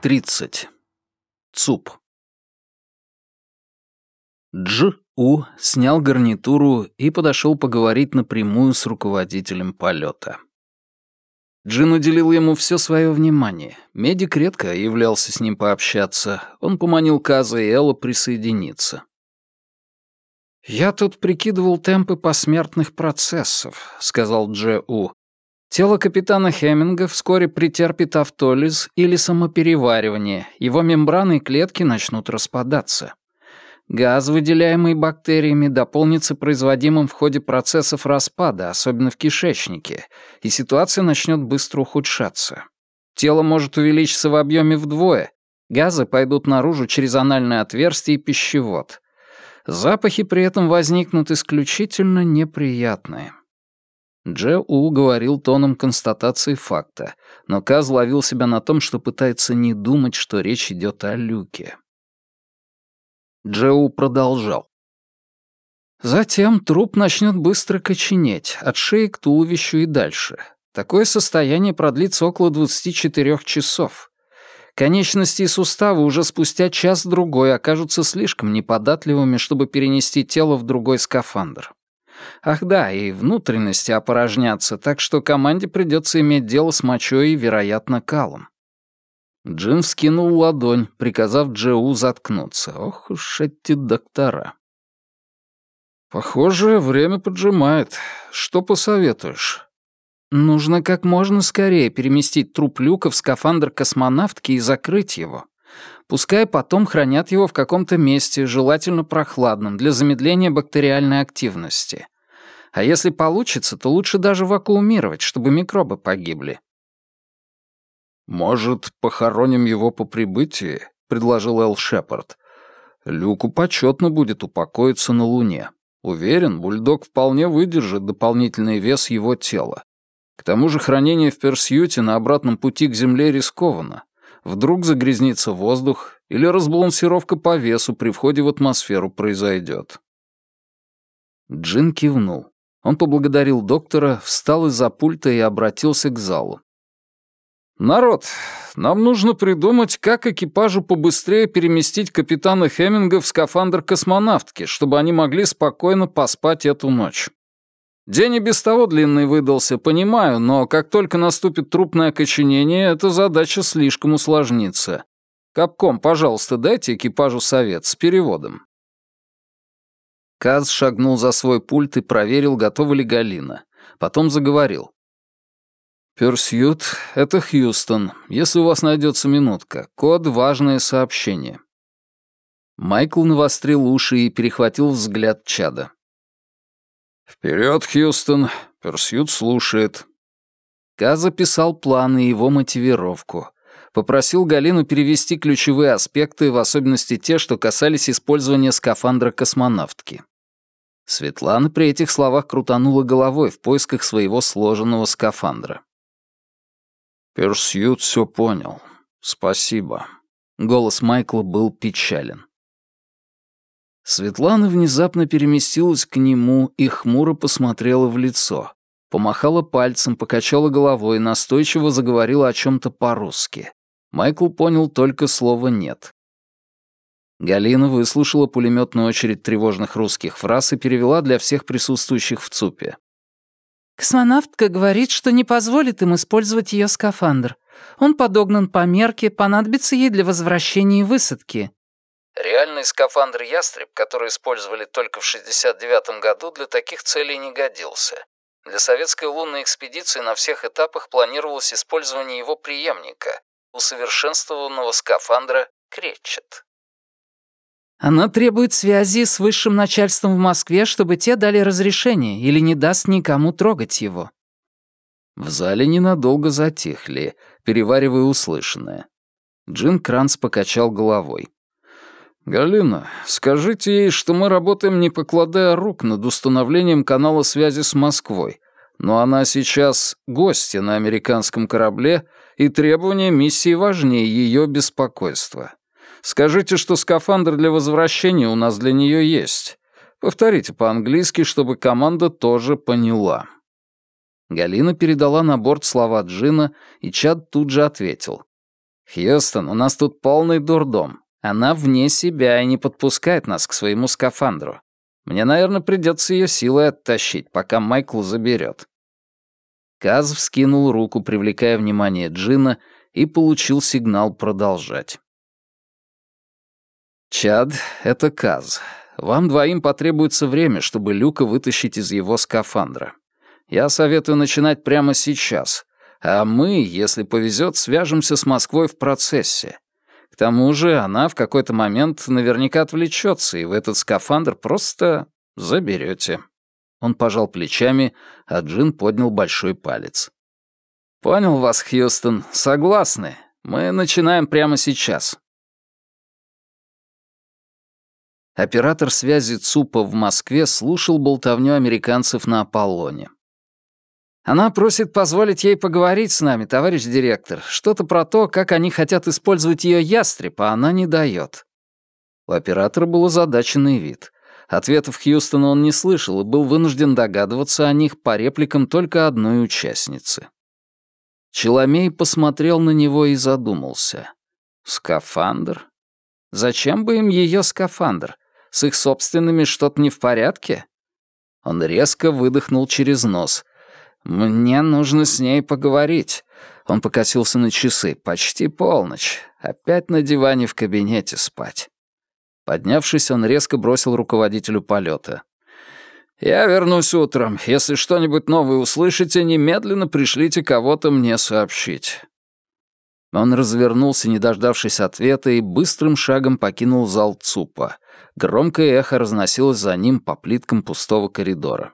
30. ЦУП. Дж. У. снял гарнитуру и подошел поговорить напрямую с руководителем полета. Джин уделил ему все свое внимание. Медик редко являлся с ним пообщаться. Он поманил Каза и Элла присоединиться. «Я тут прикидывал темпы посмертных процессов», — сказал Дж. У. Тело капитана Хеминга вскоре претерпит автолиз или самопереваривание, его мембраны и клетки начнут распадаться. Газ, выделяемый бактериями, дополнится производимым в ходе процессов распада, особенно в кишечнике, и ситуация начнет быстро ухудшаться. Тело может увеличиться в объеме вдвое, газы пойдут наружу через анальное отверстие и пищевод. Запахи при этом возникнут исключительно неприятные. Дже У говорил тоном констатации факта, но Каз ловил себя на том, что пытается не думать, что речь идет о Люке. Дже У продолжал. Затем труп начнет быстро коченеть, от шеи к туловищу и дальше. Такое состояние продлится около 24 часов. Конечности и суставы уже спустя час-другой окажутся слишком неподатливыми, чтобы перенести тело в другой скафандр. Ах да, и внутренности опорожнятся, так что команде придется иметь дело с мочой и, вероятно, калом. Джин вскинул ладонь, приказав Джеу заткнуться. Ох уж эти доктора. «Похоже, время поджимает. Что посоветуешь?» «Нужно как можно скорее переместить труп Люка в скафандр космонавтки и закрыть его. Пускай потом хранят его в каком-то месте, желательно прохладном, для замедления бактериальной активности. А если получится, то лучше даже вакуумировать, чтобы микробы погибли. «Может, похороним его по прибытии?» — предложил Эл Шепард. «Люку почетно будет упокоиться на Луне. Уверен, бульдог вполне выдержит дополнительный вес его тела. К тому же хранение в Персьюте на обратном пути к Земле рискованно. Вдруг загрязнится воздух или разбалансировка по весу при входе в атмосферу произойдет. Джин кивнул. Он поблагодарил доктора, встал из-за пульта и обратился к залу. «Народ, нам нужно придумать, как экипажу побыстрее переместить капитана Хеминга в скафандр космонавтки, чтобы они могли спокойно поспать эту ночь. День и без того длинный выдался, понимаю, но как только наступит трупное окоченение, эта задача слишком усложнится. Капком, пожалуйста, дайте экипажу совет с переводом». Каз шагнул за свой пульт и проверил, готова ли Галина. Потом заговорил. «Персьют, это Хьюстон. Если у вас найдется минутка, код — важное сообщение». Майкл навострил уши и перехватил взгляд Чада. «Вперед, Хьюстон! Персьют слушает». Ка записал план и его мотивировку. Попросил Галину перевести ключевые аспекты, в особенности те, что касались использования скафандра космонавтки. Светлана при этих словах крутанула головой в поисках своего сложенного скафандра. «Персьют все понял. Спасибо». Голос Майкла был печален. Светлана внезапно переместилась к нему и хмуро посмотрела в лицо. Помахала пальцем, покачала головой и настойчиво заговорила о чем-то по-русски. Майкл понял только слово «нет». Галина выслушала пулеметную очередь тревожных русских фраз и перевела для всех присутствующих в ЦУПе. «Космонавтка говорит, что не позволит им использовать ее скафандр. Он подогнан по мерке, понадобится ей для возвращения и высадки. Реальный скафандр «Ястреб», который использовали только в 69 году, для таких целей не годился. Для советской лунной экспедиции на всех этапах планировалось использование его преемника, усовершенствованного скафандра «Кречет». Она требует связи с высшим начальством в Москве, чтобы те дали разрешение или не даст никому трогать его. В зале ненадолго затихли, переваривая услышанное. Джин Кранц покачал головой. «Галина, скажите ей, что мы работаем не покладая рук над установлением канала связи с Москвой, но она сейчас гостья на американском корабле, и требования миссии важнее ее беспокойства. Скажите, что скафандр для возвращения у нас для нее есть. Повторите по-английски, чтобы команда тоже поняла». Галина передала на борт слова Джина, и Чад тут же ответил. «Хьюстон, у нас тут полный дурдом. Она вне себя и не подпускает нас к своему скафандру. Мне, наверное, придется ее силой оттащить, пока Майкл заберет. Каз вскинул руку, привлекая внимание Джина, и получил сигнал продолжать. «Чад, это Каз. Вам двоим потребуется время, чтобы Люка вытащить из его скафандра. Я советую начинать прямо сейчас, а мы, если повезет, свяжемся с Москвой в процессе. К тому же она в какой-то момент наверняка отвлечется, и в этот скафандр просто заберете. Он пожал плечами, а Джин поднял большой палец. «Понял вас, Хьюстон. Согласны. Мы начинаем прямо сейчас». Оператор связи ЦУПа в Москве слушал болтовню американцев на Аполлоне. Она просит позволить ей поговорить с нами, товарищ директор. Что-то про то, как они хотят использовать ее ястреб, а она не дает. У оператора был озадаченный вид. Ответов Хьюстона он не слышал и был вынужден догадываться о них по репликам только одной участницы. Челомей посмотрел на него и задумался. Скафандр? Зачем бы им ее скафандр? С их собственными что-то не в порядке? Он резко выдохнул через нос. «Мне нужно с ней поговорить». Он покосился на часы. «Почти полночь. Опять на диване в кабинете спать». Поднявшись, он резко бросил руководителю полета. «Я вернусь утром. Если что-нибудь новое услышите, немедленно пришлите кого-то мне сообщить». Он развернулся, не дождавшись ответа, и быстрым шагом покинул зал ЦУПа. Громкое эхо разносилось за ним по плиткам пустого коридора.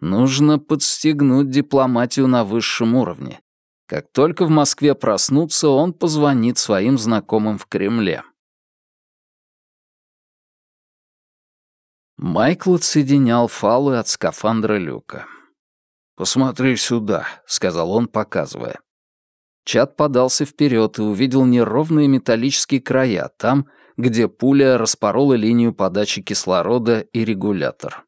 Нужно подстегнуть дипломатию на высшем уровне. Как только в Москве проснутся, он позвонит своим знакомым в Кремле. Майкл отсоединял фалы от скафандра люка. «Посмотри сюда», — сказал он, показывая. Чат подался вперед и увидел неровные металлические края там, где пуля распорола линию подачи кислорода и регулятор.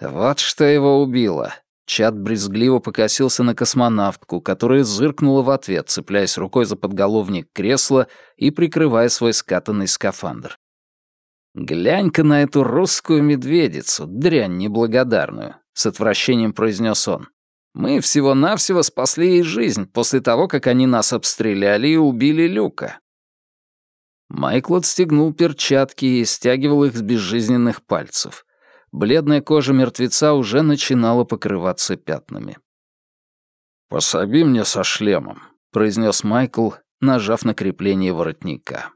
Вот что его убило. Чат брезгливо покосился на космонавтку, которая зыркнула в ответ, цепляясь рукой за подголовник кресла и прикрывая свой скатанный скафандр. «Глянь-ка на эту русскую медведицу, дрянь неблагодарную», — с отвращением произнес он. «Мы всего-навсего спасли ей жизнь после того, как они нас обстреляли и убили Люка». Майкл отстегнул перчатки и стягивал их с безжизненных пальцев бледная кожа мертвеца уже начинала покрываться пятнами. «Пособи мне со шлемом», — произнес Майкл, нажав на крепление воротника.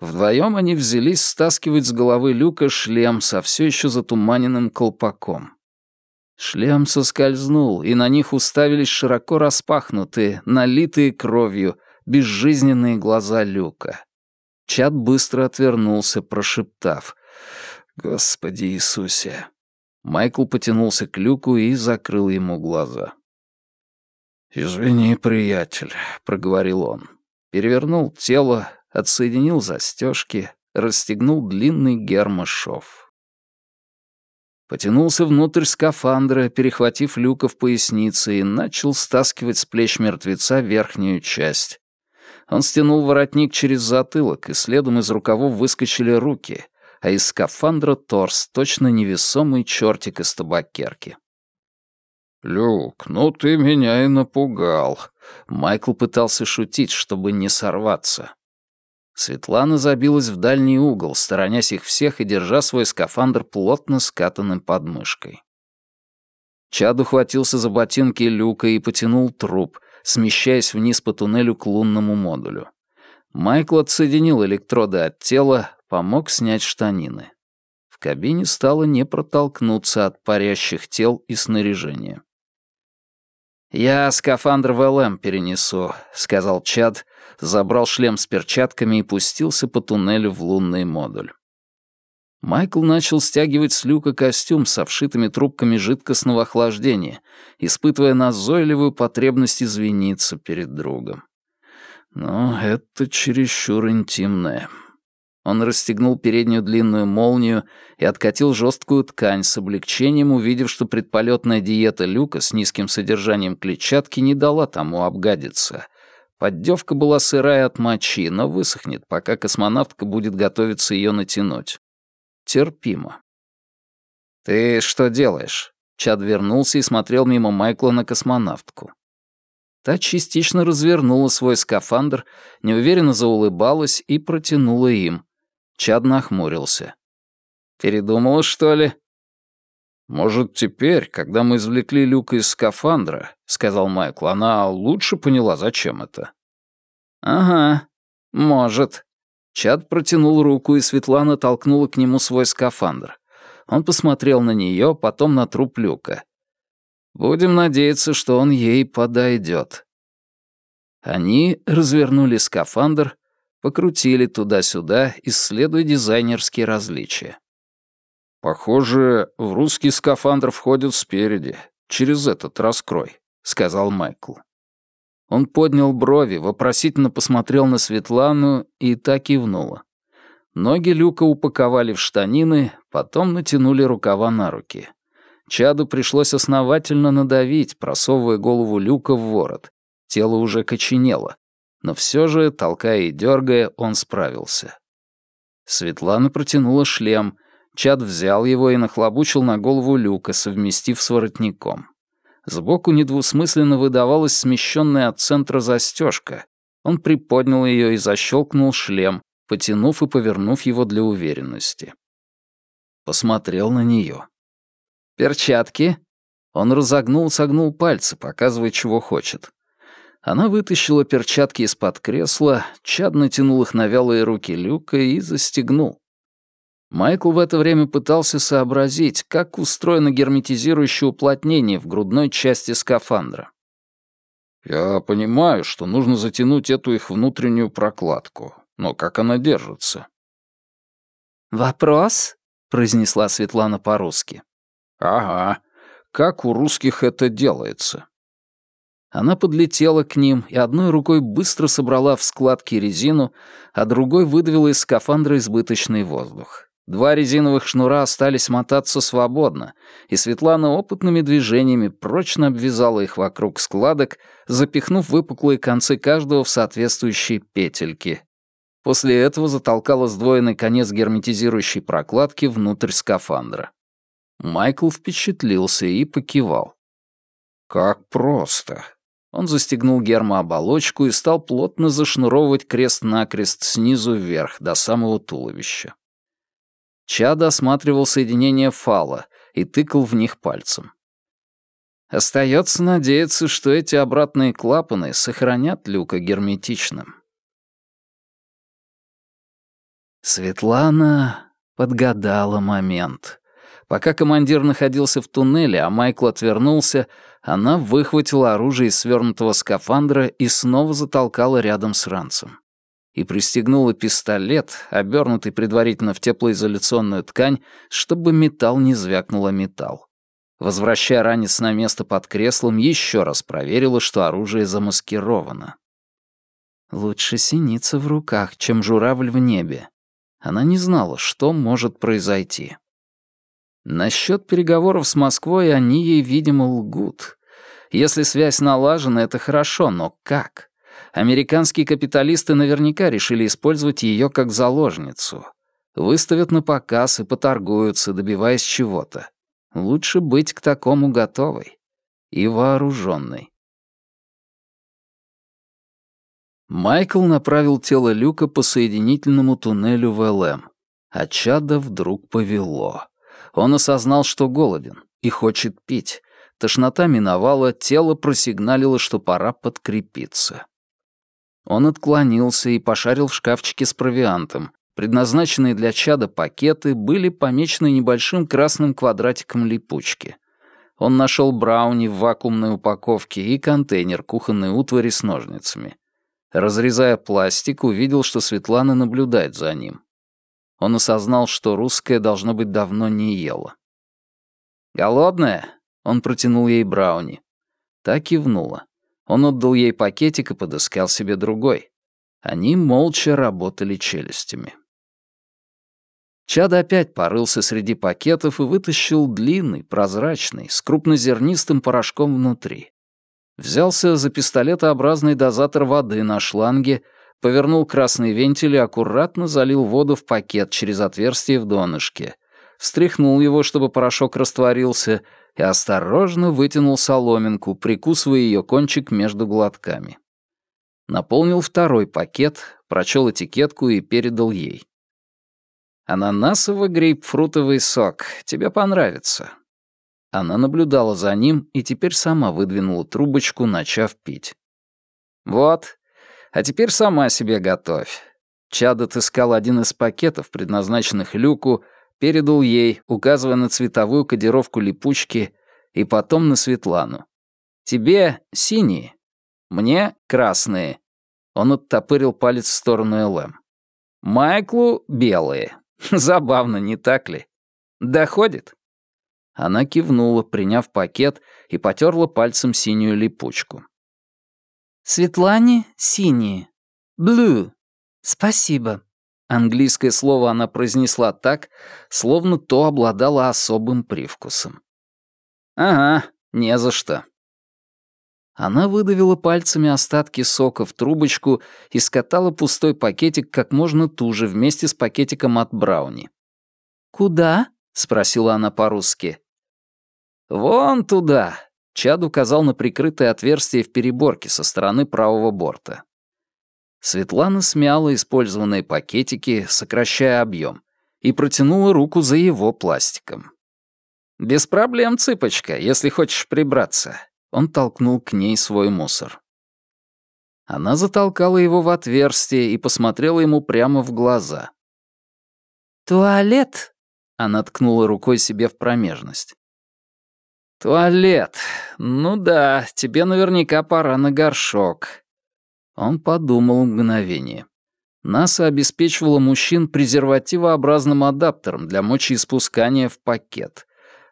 Вдвоем они взялись стаскивать с головы люка шлем со все еще затуманенным колпаком. Шлем соскользнул, и на них уставились широко распахнутые, налитые кровью, безжизненные глаза люка. Чат быстро отвернулся, прошептав. Господи Иисусе. Майкл потянулся к люку и закрыл ему глаза. «Извини, приятель», — проговорил он. Перевернул тело, отсоединил застежки, расстегнул длинный гермошов. Потянулся внутрь скафандра, перехватив люка в пояснице, и начал стаскивать с плеч мертвеца верхнюю часть. Он стянул воротник через затылок, и следом из рукавов выскочили руки, а из скафандра торс, точно невесомый чертик из табакерки. «Люк, ну ты меня и напугал». Майкл пытался шутить, чтобы не сорваться. Светлана забилась в дальний угол, сторонясь их всех и держа свой скафандр плотно скатанным под мышкой. Чад ухватился за ботинки люка и потянул труп, смещаясь вниз по туннелю к лунному модулю. Майкл отсоединил электроды от тела, помог снять штанины. В кабине стало не протолкнуться от парящих тел и снаряжения. «Я скафандр в ЛМ перенесу», — сказал Чад, забрал шлем с перчатками и пустился по туннелю в лунный модуль. Майкл начал стягивать с люка костюм со вшитыми трубками жидкостного охлаждения, испытывая назойливую потребность извиниться перед другом. Но это чересчур интимное. Он расстегнул переднюю длинную молнию и откатил жесткую ткань с облегчением, увидев, что предполетная диета люка с низким содержанием клетчатки не дала тому обгадиться. Поддевка была сырая от мочи, но высохнет, пока космонавтка будет готовиться ее натянуть. Терпимо. «Ты что делаешь?» Чад вернулся и смотрел мимо Майкла на космонавтку. Та частично развернула свой скафандр, неуверенно заулыбалась и протянула им. Чад нахмурился. «Передумала, что ли?» «Может, теперь, когда мы извлекли люк из скафандра, — сказал Майкл, — она лучше поняла, зачем это?» «Ага, может». Чад протянул руку, и Светлана толкнула к нему свой скафандр. Он посмотрел на нее, потом на труп люка. «Будем надеяться, что он ей подойдет». Они развернули скафандр, покрутили туда-сюда, исследуя дизайнерские различия. «Похоже, в русский скафандр входит спереди, через этот раскрой», — сказал Майкл. Он поднял брови, вопросительно посмотрел на Светлану и так кивнула. Ноги Люка упаковали в штанины, потом натянули рукава на руки. Чаду пришлось основательно надавить, просовывая голову Люка в ворот. Тело уже коченело. Но все же, толкая и дергая, он справился. Светлана протянула шлем, Чад взял его и нахлобучил на голову люка, совместив с воротником. Сбоку недвусмысленно выдавалась смещенная от центра застежка. Он приподнял ее и защелкнул шлем, потянув и повернув его для уверенности. Посмотрел на нее. «Перчатки?» Он разогнул, согнул пальцы, показывая, чего хочет. Она вытащила перчатки из-под кресла, Чад натянул их на вялые руки Люка и застегнул. Майкл в это время пытался сообразить, как устроено герметизирующее уплотнение в грудной части скафандра. «Я понимаю, что нужно затянуть эту их внутреннюю прокладку, но как она держится?» «Вопрос?» — произнесла Светлана по-русски. «Ага. Как у русских это делается?» Она подлетела к ним и одной рукой быстро собрала в складки резину, а другой выдавила из скафандра избыточный воздух. Два резиновых шнура остались мотаться свободно, и Светлана опытными движениями прочно обвязала их вокруг складок, запихнув выпуклые концы каждого в соответствующие петельки. После этого затолкала сдвоенный конец герметизирующей прокладки внутрь скафандра. Майкл впечатлился и покивал. «Как просто!» Он застегнул гермооболочку и стал плотно зашнуровывать крест-накрест снизу вверх до самого туловища. Чад осматривал соединения фала и тыкал в них пальцем. Остается надеяться, что эти обратные клапаны сохранят люка герметичным. Светлана подгадала момент. Пока командир находился в туннеле, а Майкл отвернулся, она выхватила оружие из свернутого скафандра и снова затолкала рядом с ранцем и пристегнула пистолет, обернутый предварительно в теплоизоляционную ткань, чтобы металл не звякнуло металл. Возвращая ранец на место под креслом, еще раз проверила, что оружие замаскировано. Лучше синица в руках, чем журавль в небе. Она не знала, что может произойти. Насчет переговоров с Москвой они ей, видимо, лгут. Если связь налажена, это хорошо, но как? Американские капиталисты наверняка решили использовать ее как заложницу. Выставят на показ и поторгуются, добиваясь чего-то. Лучше быть к такому готовой и вооруженной. Майкл направил тело Люка по соединительному туннелю в ЛМ, а Чада вдруг повело. Он осознал, что голоден и хочет пить. Тошнота миновала, тело просигналило, что пора подкрепиться. Он отклонился и пошарил в шкафчике с провиантом. Предназначенные для чада пакеты были помечены небольшим красным квадратиком липучки. Он нашел брауни в вакуумной упаковке и контейнер кухонной утвари с ножницами. Разрезая пластик, увидел, что Светлана наблюдает за ним. Он осознал, что русская, должно быть, давно не ела. «Голодная?» — он протянул ей брауни. Так кивнула. Он отдал ей пакетик и подыскал себе другой. Они молча работали челюстями. Чад опять порылся среди пакетов и вытащил длинный, прозрачный, с крупнозернистым порошком внутри. Взялся за пистолетообразный дозатор воды на шланге, повернул красный вентиль и аккуратно залил воду в пакет через отверстие в донышке. Встряхнул его, чтобы порошок растворился, и осторожно вытянул соломинку, прикусывая ее кончик между глотками. Наполнил второй пакет, прочел этикетку и передал ей. «Ананасово-грейпфрутовый сок. Тебе понравится». Она наблюдала за ним и теперь сама выдвинула трубочку, начав пить. «Вот. А теперь сама себе готовь». Чад отыскал один из пакетов, предназначенных Люку, передал ей, указывая на цветовую кодировку липучки, и потом на Светлану. «Тебе синие, мне красные». Он оттопырил палец в сторону ЛМ. «Майклу белые. Забавно, не так ли? Доходит?» Она кивнула, приняв пакет, и потерла пальцем синюю липучку. «Светлане синие. Блю. Спасибо». Английское слово она произнесла так, словно то обладало особым привкусом. «Ага, не за что». Она выдавила пальцами остатки сока в трубочку и скатала пустой пакетик как можно туже вместе с пакетиком от брауни. «Куда?» — спросила она по-русски. «Вон туда», — Чад указал на прикрытое отверстие в переборке со стороны правого борта. Светлана смяла использованные пакетики, сокращая объем, и протянула руку за его пластиком. «Без проблем, цыпочка, если хочешь прибраться». Он толкнул к ней свой мусор. Она затолкала его в отверстие и посмотрела ему прямо в глаза. «Туалет!» — она ткнула рукой себе в промежность. «Туалет. Ну да, тебе наверняка пора на горшок. Он подумал мгновение. НАСА обеспечивала мужчин презервативообразным адаптером для мочеиспускания в пакет.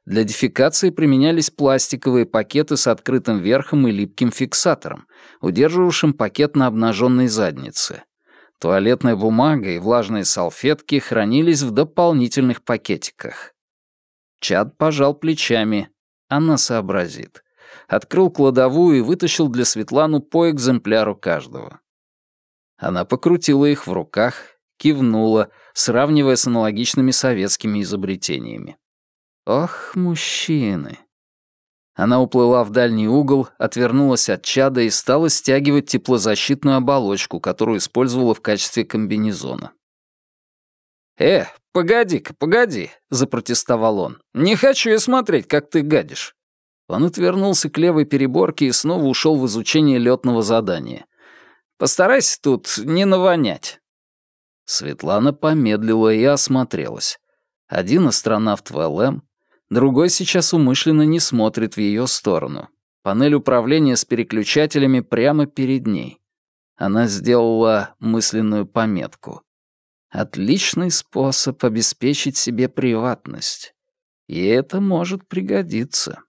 Для дефекации применялись пластиковые пакеты с открытым верхом и липким фиксатором, удерживавшим пакет на обнаженной заднице. Туалетная бумага и влажные салфетки хранились в дополнительных пакетиках. Чад пожал плечами. Она сообразит открыл кладовую и вытащил для Светлану по экземпляру каждого. Она покрутила их в руках, кивнула, сравнивая с аналогичными советскими изобретениями. Ох, мужчины. Она уплыла в дальний угол, отвернулась от чада и стала стягивать теплозащитную оболочку, которую использовала в качестве комбинезона. «Э, погоди-ка, погоди», — запротестовал он. «Не хочу я смотреть, как ты гадишь. Он отвернулся к левой переборке и снова ушел в изучение летного задания. «Постарайся тут не навонять». Светлана помедлила и осмотрелась. Один астронавт в ЛМ, другой сейчас умышленно не смотрит в ее сторону. Панель управления с переключателями прямо перед ней. Она сделала мысленную пометку. Отличный способ обеспечить себе приватность. И это может пригодиться.